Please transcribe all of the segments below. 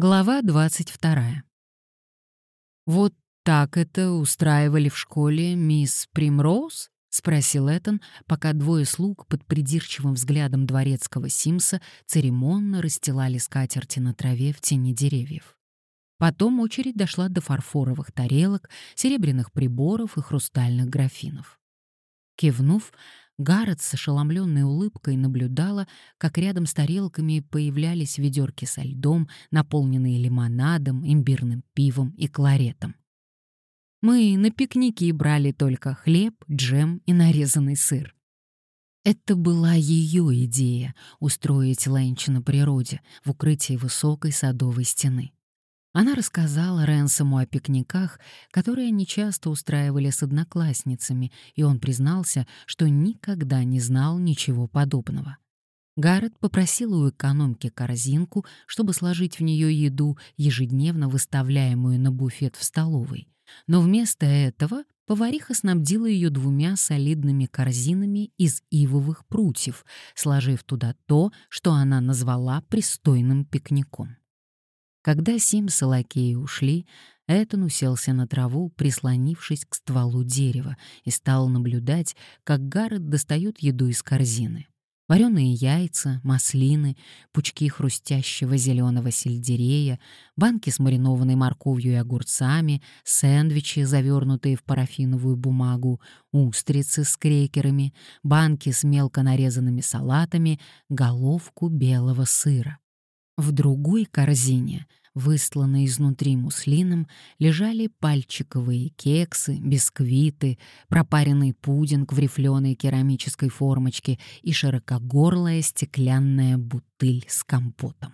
Глава 22. «Вот так это устраивали в школе мисс Примроуз?» — спросил Этан, пока двое слуг под придирчивым взглядом дворецкого Симса церемонно расстилали скатерти на траве в тени деревьев. Потом очередь дошла до фарфоровых тарелок, серебряных приборов и хрустальных графинов. Кивнув, Гаррет с ошеломленной улыбкой наблюдала, как рядом с тарелками появлялись ведерки со льдом, наполненные лимонадом, имбирным пивом и кларетом. Мы на пикники брали только хлеб, джем и нарезанный сыр. Это была ее идея — устроить ленч на природе в укрытии высокой садовой стены. Она рассказала Ренсому о пикниках, которые они часто устраивали с одноклассницами, и он признался, что никогда не знал ничего подобного. Гаррет попросил у экономки корзинку, чтобы сложить в нее еду, ежедневно выставляемую на буфет в столовой. Но вместо этого повариха снабдила ее двумя солидными корзинами из ивовых прутьев, сложив туда то, что она назвала пристойным пикником. Когда Симс и лакеи ушли, Этон уселся на траву, прислонившись к стволу дерева, и стал наблюдать, как Гаррет достает еду из корзины. Вареные яйца, маслины, пучки хрустящего зеленого сельдерея, банки с маринованной морковью и огурцами, сэндвичи, завернутые в парафиновую бумагу, устрицы с крекерами, банки с мелко нарезанными салатами, головку белого сыра. В другой корзине, выстланной изнутри муслином, лежали пальчиковые кексы, бисквиты, пропаренный пудинг в рифленой керамической формочке и широкогорлая стеклянная бутыль с компотом.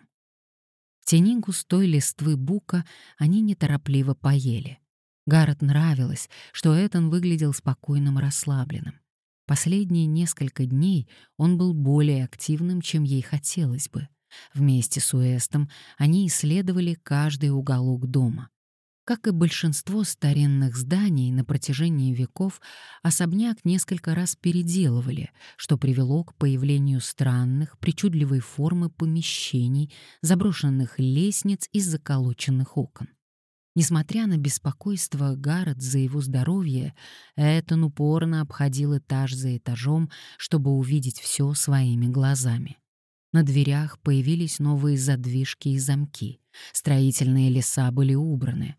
В тени густой листвы бука они неторопливо поели. Гаррет нравилось, что Этан выглядел спокойным и расслабленным. Последние несколько дней он был более активным, чем ей хотелось бы. Вместе с Уэстом они исследовали каждый уголок дома. Как и большинство старинных зданий на протяжении веков, особняк несколько раз переделывали, что привело к появлению странных, причудливой формы помещений, заброшенных лестниц и заколоченных окон. Несмотря на беспокойство Гаррет за его здоровье, Этон упорно обходил этаж за этажом, чтобы увидеть все своими глазами. На дверях появились новые задвижки и замки. Строительные леса были убраны.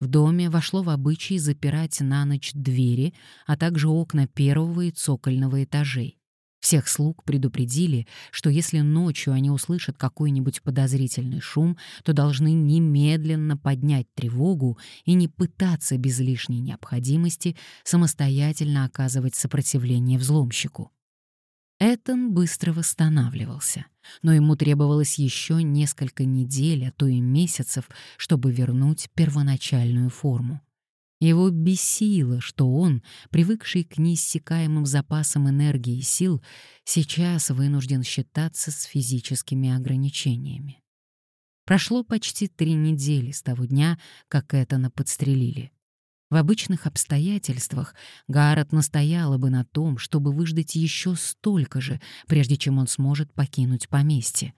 В доме вошло в обычай запирать на ночь двери, а также окна первого и цокольного этажей. Всех слуг предупредили, что если ночью они услышат какой-нибудь подозрительный шум, то должны немедленно поднять тревогу и не пытаться без лишней необходимости самостоятельно оказывать сопротивление взломщику. Этон быстро восстанавливался, но ему требовалось еще несколько недель, а то и месяцев, чтобы вернуть первоначальную форму. Его бесило, что он, привыкший к неиссякаемым запасам энергии и сил, сейчас вынужден считаться с физическими ограничениями. Прошло почти три недели с того дня, как Этана подстрелили. В обычных обстоятельствах Гаррет настояла бы на том, чтобы выждать еще столько же, прежде чем он сможет покинуть поместье.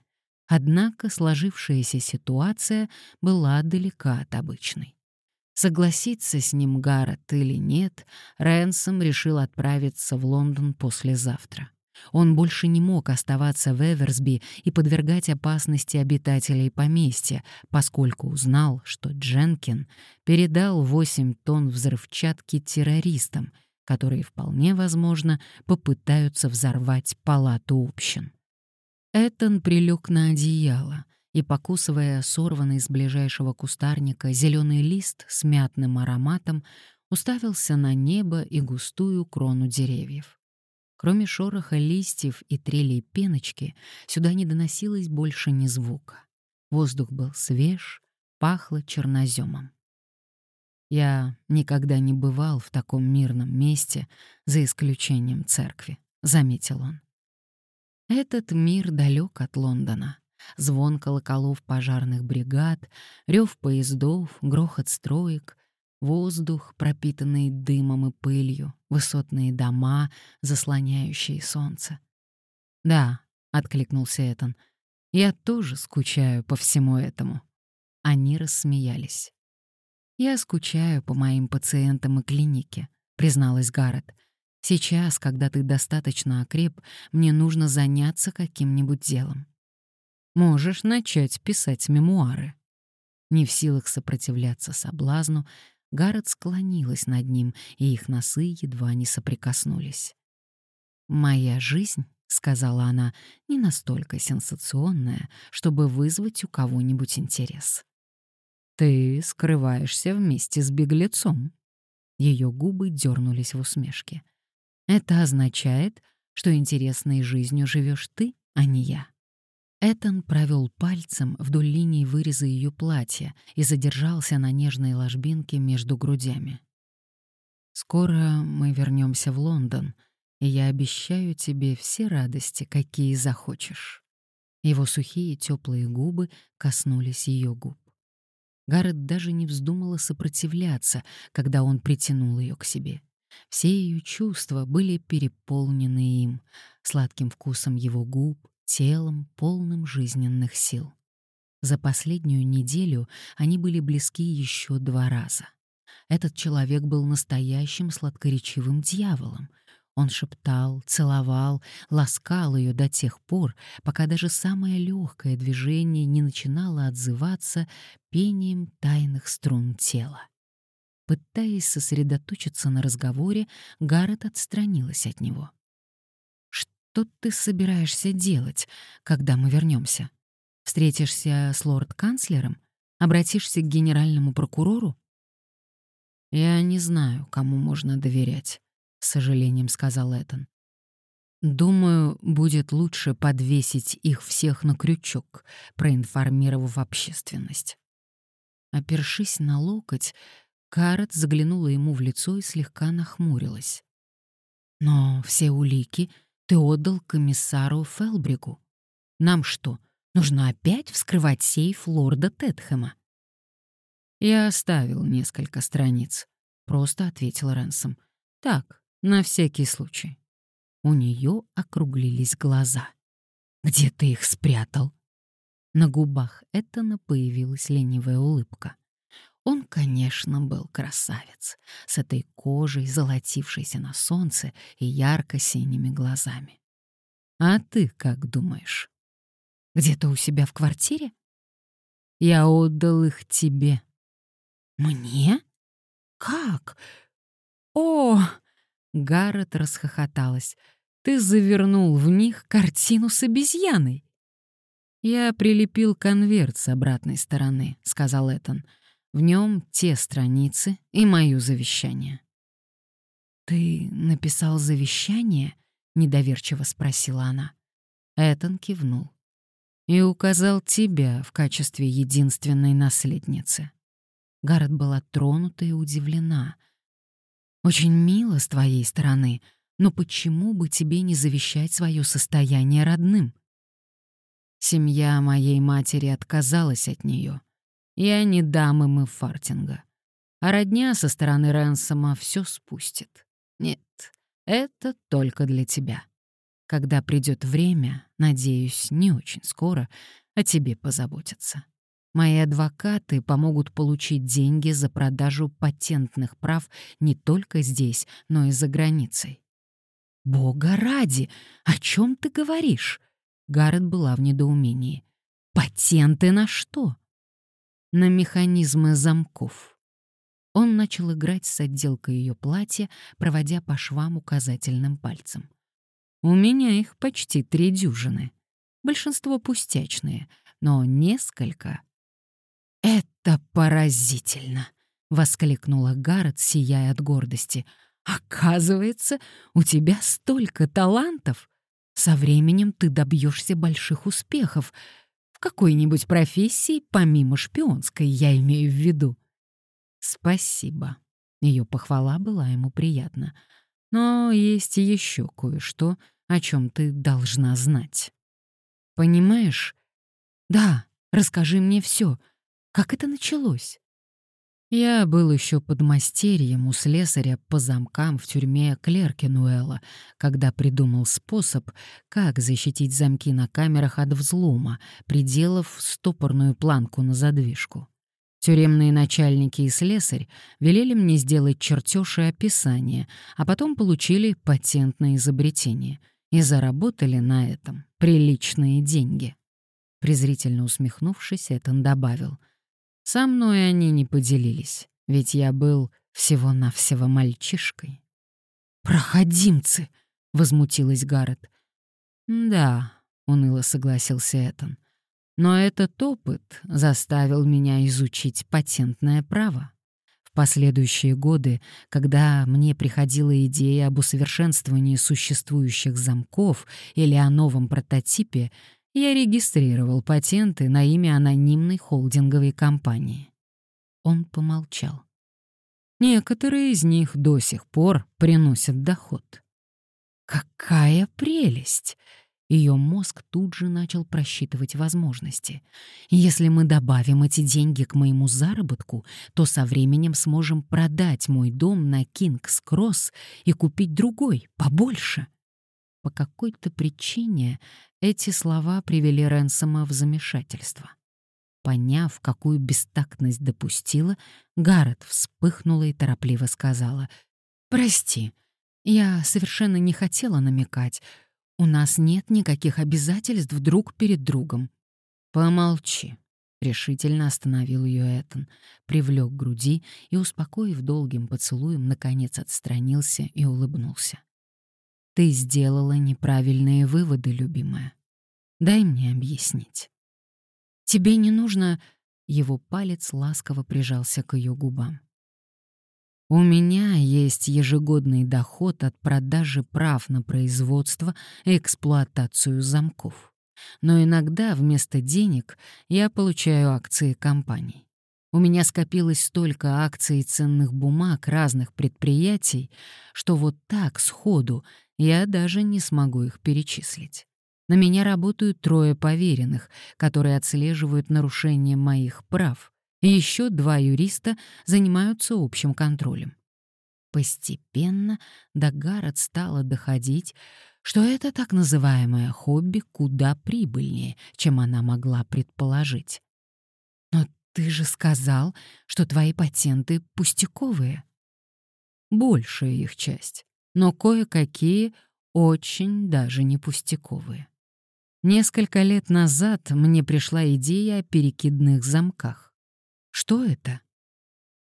Однако сложившаяся ситуация была далека от обычной. Согласиться с ним Гаррет или нет, Рэнсом решил отправиться в Лондон послезавтра. Он больше не мог оставаться в Эверсби и подвергать опасности обитателей поместья, поскольку узнал, что Дженкин передал 8 тонн взрывчатки террористам, которые, вполне возможно, попытаются взорвать палату общин. Этон прилег на одеяло и, покусывая сорванный из ближайшего кустарника зеленый лист с мятным ароматом, уставился на небо и густую крону деревьев. Кроме шороха листьев и трелей пеночки, сюда не доносилось больше ни звука. Воздух был свеж, пахло черноземом. Я никогда не бывал в таком мирном месте, за исключением церкви, — заметил он. Этот мир далек от Лондона. Звон колоколов пожарных бригад, рев поездов, грохот строек, Воздух, пропитанный дымом и пылью, высотные дома, заслоняющие солнце. «Да», — откликнулся Этан, — «я тоже скучаю по всему этому». Они рассмеялись. «Я скучаю по моим пациентам и клинике», — призналась Гаррет. «Сейчас, когда ты достаточно окреп, мне нужно заняться каким-нибудь делом. Можешь начать писать мемуары». Не в силах сопротивляться соблазну, Гаррет склонилась над ним, и их носы едва не соприкоснулись. «Моя жизнь», — сказала она, — «не настолько сенсационная, чтобы вызвать у кого-нибудь интерес». «Ты скрываешься вместе с беглецом». Ее губы дернулись в усмешке. «Это означает, что интересной жизнью живешь ты, а не я». Этан провел пальцем вдоль линии выреза ее платья и задержался на нежной ложбинке между грудями. «Скоро мы вернемся в Лондон, и я обещаю тебе все радости, какие захочешь». Его сухие теплые губы коснулись ее губ. Гаррет даже не вздумала сопротивляться, когда он притянул ее к себе. Все ее чувства были переполнены им, сладким вкусом его губ, телом, полным жизненных сил. За последнюю неделю они были близки еще два раза. Этот человек был настоящим сладкоречивым дьяволом — он шептал, целовал, ласкал ее до тех пор, пока даже самое легкое движение не начинало отзываться пением тайных струн тела. Пытаясь сосредоточиться на разговоре, Гаррет отстранилась от него. «Что ты собираешься делать, когда мы вернемся? Встретишься с лорд-канцлером? Обратишься к генеральному прокурору?» «Я не знаю, кому можно доверять», с сожалением сказал Этан. Думаю, будет лучше подвесить их всех на крючок, проинформировав общественность. Опершись на локоть, Карет заглянула ему в лицо и слегка нахмурилась. «Но все улики ты отдал комиссару Фелбригу. Нам что, нужно опять вскрывать сейф лорда Тетхэма?» «Я оставил несколько страниц», — просто ответил Ренсом. «Так, на всякий случай. У нее округлились глаза. «Где ты их спрятал?» На губах Этана появилась ленивая улыбка. Он, конечно, был красавец, с этой кожей, золотившейся на солнце и ярко-синими глазами. «А ты как думаешь?» «Где-то у себя в квартире?» «Я отдал их тебе». «Мне? Как? О!» Гаррет расхохоталась. «Ты завернул в них картину с обезьяной!» «Я прилепил конверт с обратной стороны», — сказал Этан. «В нем те страницы и мое завещание». «Ты написал завещание?» — недоверчиво спросила она. Этан кивнул. «И указал тебя в качестве единственной наследницы». Гаррет была тронута и удивлена — очень мило с твоей стороны, но почему бы тебе не завещать свое состояние родным? Семья моей матери отказалась от нее. Я не дам им и фартинга. А родня со стороны Ренсома все спустит. Нет, это только для тебя. Когда придет время, надеюсь, не очень скоро, о тебе позаботятся. Мои адвокаты помогут получить деньги за продажу патентных прав не только здесь, но и за границей. «Бога ради! О чем ты говоришь?» Гаррет была в недоумении. «Патенты на что?» «На механизмы замков». Он начал играть с отделкой ее платья, проводя по швам указательным пальцем. «У меня их почти три дюжины. Большинство пустячные, но несколько «Это поразительно!» — воскликнула Гаррет, сияя от гордости. «Оказывается, у тебя столько талантов! Со временем ты добьешься больших успехов. Какой-нибудь профессии, помимо шпионской, я имею в виду». «Спасибо». Ее похвала была ему приятна. «Но есть еще кое-что, о чем ты должна знать». «Понимаешь?» «Да, расскажи мне все. Как это началось? Я был еще подмастерьем у слесаря по замкам в тюрьме Клеркинуэла, когда придумал способ, как защитить замки на камерах от взлома, приделав стопорную планку на задвижку. Тюремные начальники и слесарь велели мне сделать чертеж и описание, а потом получили патентное изобретение и заработали на этом приличные деньги. Презрительно усмехнувшись, Этан добавил. «Со мной они не поделились, ведь я был всего-навсего мальчишкой». «Проходимцы!» — возмутилась Гаррет. «Да», — уныло согласился Этан. «Но этот опыт заставил меня изучить патентное право. В последующие годы, когда мне приходила идея об усовершенствовании существующих замков или о новом прототипе, я регистрировал патенты на имя анонимной холдинговой компании. Он помолчал. Некоторые из них до сих пор приносят доход. Какая прелесть! Ее мозг тут же начал просчитывать возможности. Если мы добавим эти деньги к моему заработку, то со временем сможем продать мой дом на Кингс-Кросс и купить другой, побольше. По какой-то причине эти слова привели Ренсома в замешательство. Поняв, какую бестактность допустила, Гаррет вспыхнула и торопливо сказала «Прости, я совершенно не хотела намекать. У нас нет никаких обязательств друг перед другом». «Помолчи», — решительно остановил ее Этан, привлек к груди и, успокоив долгим поцелуем, наконец отстранился и улыбнулся. Ты сделала неправильные выводы, любимая. Дай мне объяснить. Тебе не нужно... Его палец ласково прижался к ее губам. У меня есть ежегодный доход от продажи прав на производство и эксплуатацию замков. Но иногда вместо денег я получаю акции компаний. У меня скопилось столько акций и ценных бумаг разных предприятий, что вот так сходу я даже не смогу их перечислить. На меня работают трое поверенных, которые отслеживают нарушение моих прав, и еще два юриста занимаются общим контролем. Постепенно до Гаррет стало доходить, что это так называемое хобби куда прибыльнее, чем она могла предположить. «Но ты же сказал, что твои патенты пустяковые». Большая их часть но кое-какие очень даже не пустяковые. Несколько лет назад мне пришла идея о перекидных замках. Что это?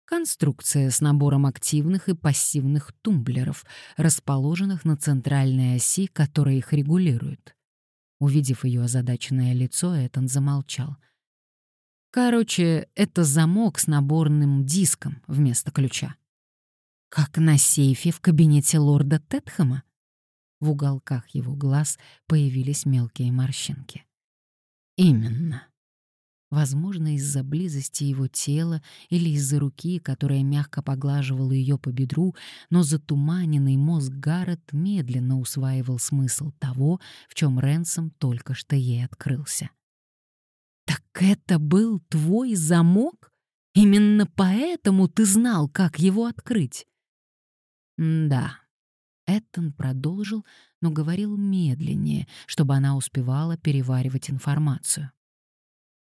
Конструкция с набором активных и пассивных тумблеров, расположенных на центральной оси, которая их регулирует. Увидев ее озадаченное лицо, Этан замолчал. Короче, это замок с наборным диском вместо ключа. Как на сейфе в кабинете лорда Тетхэма? В уголках его глаз появились мелкие морщинки. Именно. Возможно, из-за близости его тела или из-за руки, которая мягко поглаживала ее по бедру, но затуманенный мозг Гаррет медленно усваивал смысл того, в чем Ренсом только что ей открылся. «Так это был твой замок? Именно поэтому ты знал, как его открыть?» «Да». Эттон продолжил, но говорил медленнее, чтобы она успевала переваривать информацию.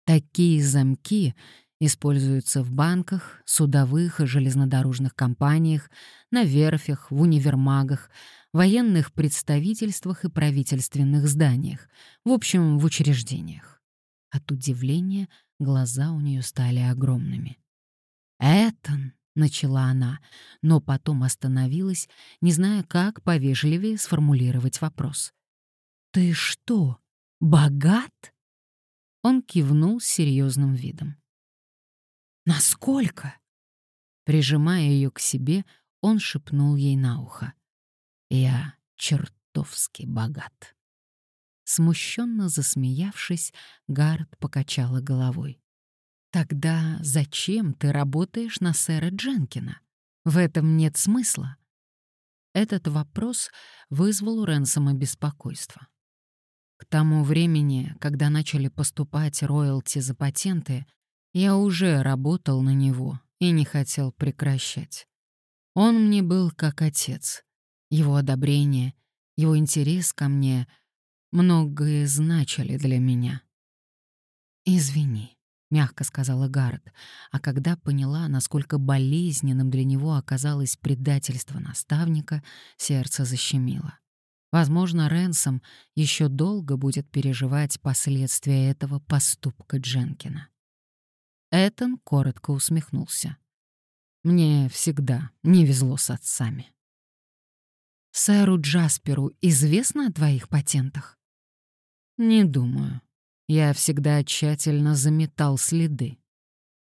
Такие замки используются в банках, судовых и железнодорожных компаниях, на верфях, в универмагах, военных представительствах и правительственных зданиях, в общем, в учреждениях. От удивления глаза у нее стали огромными. «Этон!» Начала она, но потом остановилась, не зная, как повежливее сформулировать вопрос. «Ты что, богат?» Он кивнул с серьезным видом. «Насколько?» Прижимая ее к себе, он шепнул ей на ухо. «Я чертовски богат». Смущенно засмеявшись, Гард покачала головой. Тогда зачем ты работаешь на сэра Дженкина? В этом нет смысла. Этот вопрос вызвал у Ренсома беспокойство. К тому времени, когда начали поступать роялти за патенты, я уже работал на него и не хотел прекращать. Он мне был как отец. Его одобрение, его интерес ко мне многое значили для меня. Извини. — мягко сказала Гаррет, а когда поняла, насколько болезненным для него оказалось предательство наставника, сердце защемило. Возможно, Ренсом еще долго будет переживать последствия этого поступка Дженкина. Этон коротко усмехнулся. «Мне всегда не везло с отцами». «Сэру Джасперу известно о твоих патентах?» «Не думаю. Я всегда тщательно заметал следы».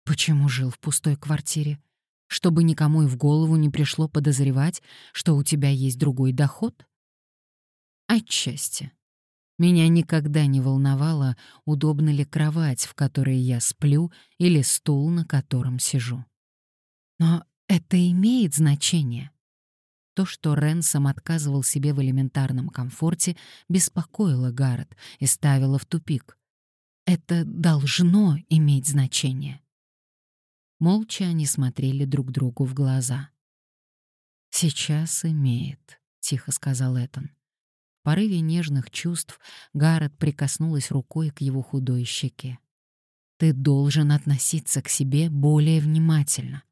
«Почему жил в пустой квартире? Чтобы никому и в голову не пришло подозревать, что у тебя есть другой доход?» Отчасти. Меня никогда не волновало, удобна ли кровать, в которой я сплю, или стул, на котором сижу. Но это имеет значение. То, что Ренсом отказывал себе в элементарном комфорте, беспокоило Гаррет и ставило в тупик. Это должно иметь значение. Молча они смотрели друг другу в глаза. «Сейчас имеет», — тихо сказал Этан порыве нежных чувств Гаррет прикоснулась рукой к его худой щеке. «Ты должен относиться к себе более внимательно».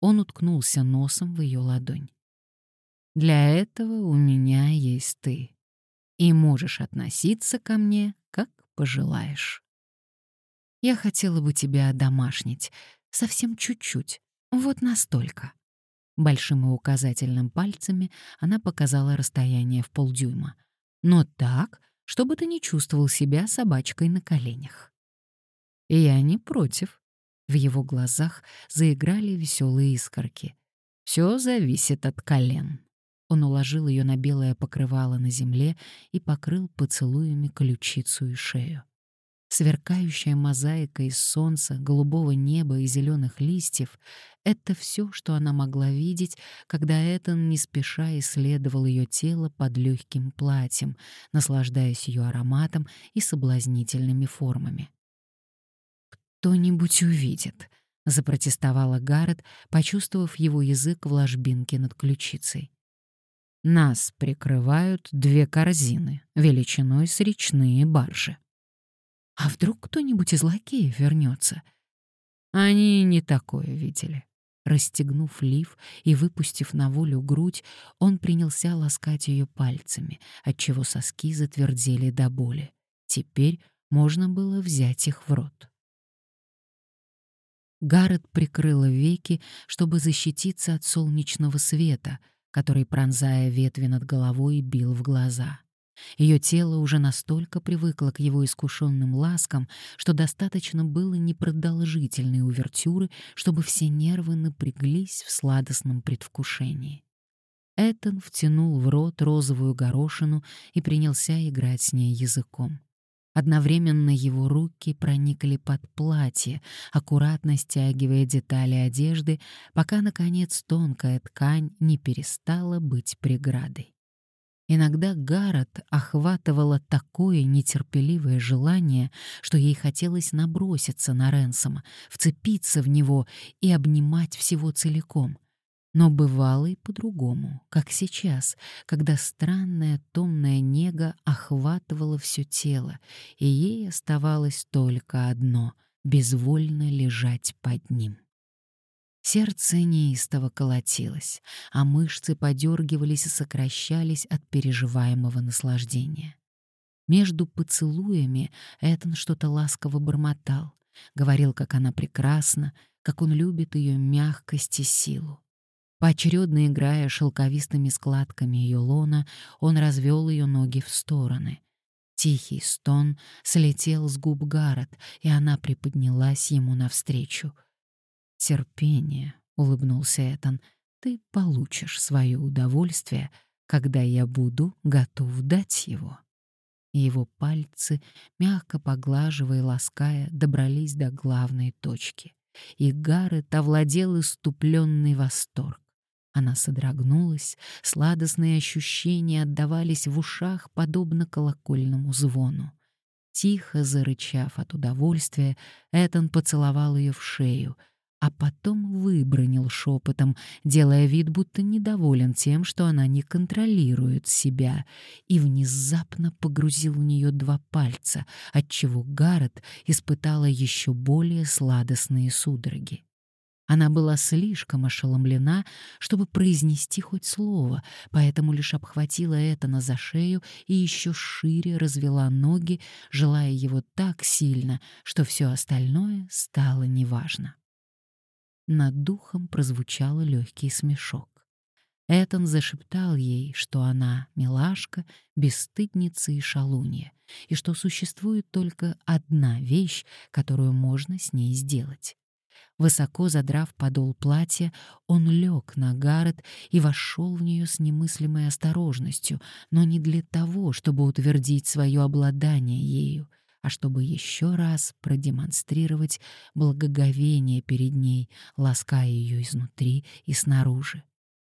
Он уткнулся носом в ее ладонь. «Для этого у меня есть ты, и можешь относиться ко мне, как пожелаешь. Я хотела бы тебя одомашнить, совсем чуть-чуть, вот настолько». Большим и указательным пальцами она показала расстояние в полдюйма. Но так, чтобы ты не чувствовал себя собачкой на коленях. Я не против. В его глазах заиграли веселые искорки. Все зависит от колен. Он уложил ее на белое покрывало на земле и покрыл поцелуями ключицу и шею. Сверкающая мозаика из солнца, голубого неба и зеленых листьев — это все, что она могла видеть, когда Этан не спеша исследовал ее тело под легким платьем, наслаждаясь ее ароматом и соблазнительными формами. «Кто-нибудь увидит», — запротестовала Гаррет, почувствовав его язык в ложбинке над ключицей. «Нас прикрывают две корзины, величиной с речные баржи». А вдруг кто-нибудь из лакеев вернется? Они не такое видели. Расстегнув лиф и выпустив на волю грудь, он принялся ласкать ее пальцами, отчего соски затвердели до боли. Теперь можно было взять их в рот. Гаррет прикрыла веки, чтобы защититься от солнечного света, который, пронзая ветви над головой, бил в глаза. Ее тело уже настолько привыкло к его искушенным ласкам, что достаточно было непродолжительной увертюры, чтобы все нервы напряглись в сладостном предвкушении. Этон втянул в рот розовую горошину и принялся играть с ней языком. Одновременно его руки проникли под платье, аккуратно стягивая детали одежды, пока, наконец, тонкая ткань не перестала быть преградой. Иногда Гаррет охватывало такое нетерпеливое желание, что ей хотелось наброситься на Ренсома, вцепиться в него и обнимать всего целиком. Но бывало и по-другому, как сейчас, когда странная томная нега охватывала все тело, и ей оставалось только одно — безвольно лежать под ним. Сердце неистово колотилось, а мышцы подергивались и сокращались от переживаемого наслаждения. Между поцелуями Этан что-то ласково бормотал, говорил, как она прекрасна, как он любит ее мягкость и силу. Поочередно играя шелковистыми складками ее лона, он развел ее ноги в стороны. Тихий стон слетел с губ Гаррет, и она приподнялась ему навстречу — терпение», — улыбнулся Этан. «Ты получишь свое удовольствие, когда я буду готов дать его». Его пальцы, мягко поглаживая и лаская, добрались до главной точки. И Гаррет овладел иступленный восторг. Она содрогнулась, сладостные ощущения отдавались в ушах, подобно колокольному звону. Тихо зарычав от удовольствия, Этан поцеловал ее в шею — а потом выбронил шепотом, делая вид, будто недоволен тем, что она не контролирует себя, и внезапно погрузил в нее два пальца, отчего Гаррет испытала еще более сладостные судороги. Она была слишком ошеломлена, чтобы произнести хоть слово, поэтому лишь обхватила это за шею и еще шире развела ноги, желая его так сильно, что все остальное стало неважно. Над духом прозвучал легкий смешок. Этон зашептал ей, что она милашка, бесстыдница и шалунья, и что существует только одна вещь, которую можно с ней сделать. Высоко задрав подол платья, он лег на Гаррет и вошел в нее с немыслимой осторожностью, но не для того, чтобы утвердить свое обладание ею, а чтобы еще раз продемонстрировать благоговение перед ней, лаская ее изнутри и снаружи.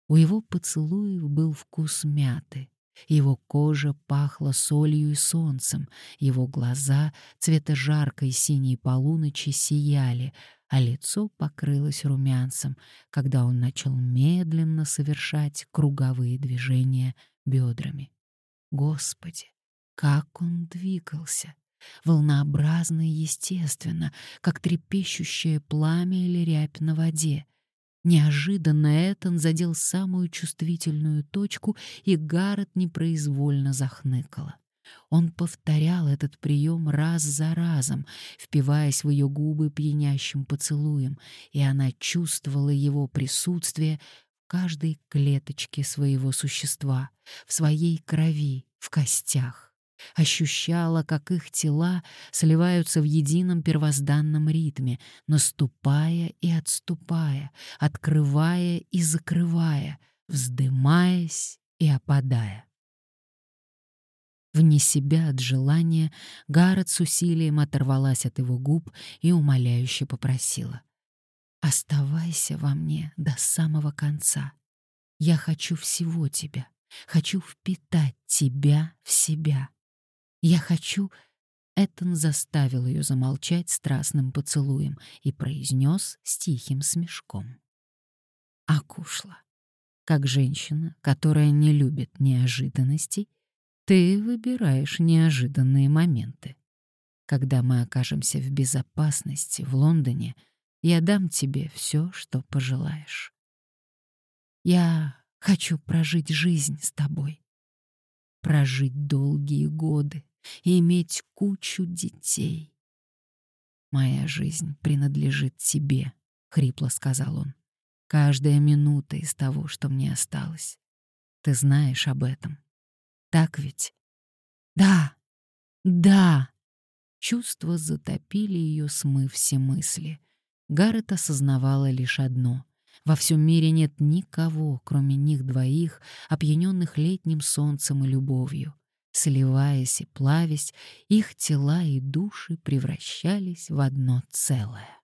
У его поцелуев был вкус мяты, его кожа пахла солью и солнцем, его глаза цвета жаркой синей полуночи сияли, а лицо покрылось румянцем, когда он начал медленно совершать круговые движения бедрами. Господи, как он двигался! Волнообразно и естественно, как трепещущее пламя или рябь на воде. Неожиданно Этан задел самую чувствительную точку, и Гаррет непроизвольно захныкала. Он повторял этот прием раз за разом, впиваясь в ее губы пьянящим поцелуем, и она чувствовала его присутствие в каждой клеточке своего существа, в своей крови, в костях. Ощущала, как их тела сливаются в едином первозданном ритме, наступая и отступая, открывая и закрывая, вздымаясь и опадая. Вне себя от желания Гаррет с усилием оторвалась от его губ и умоляюще попросила. «Оставайся во мне до самого конца. Я хочу всего тебя, хочу впитать тебя в себя. Я хочу...» Этон заставил ее замолчать страстным поцелуем и произнес с тихим смешком. «Акушла, как женщина, которая не любит неожиданностей, ты выбираешь неожиданные моменты. Когда мы окажемся в безопасности в Лондоне, я дам тебе все, что пожелаешь. Я хочу прожить жизнь с тобой. Прожить долгие годы и иметь кучу детей. Моя жизнь принадлежит тебе, хрипло сказал он. Каждая минута из того, что мне осталось. Ты знаешь об этом. Так ведь? Да, да. Чувства затопили ее, смыв все мысли. Гаррет осознавала лишь одно. Во всем мире нет никого, кроме них двоих, опьяненных летним солнцем и любовью. Сливаясь и плавясь, их тела и души превращались в одно целое.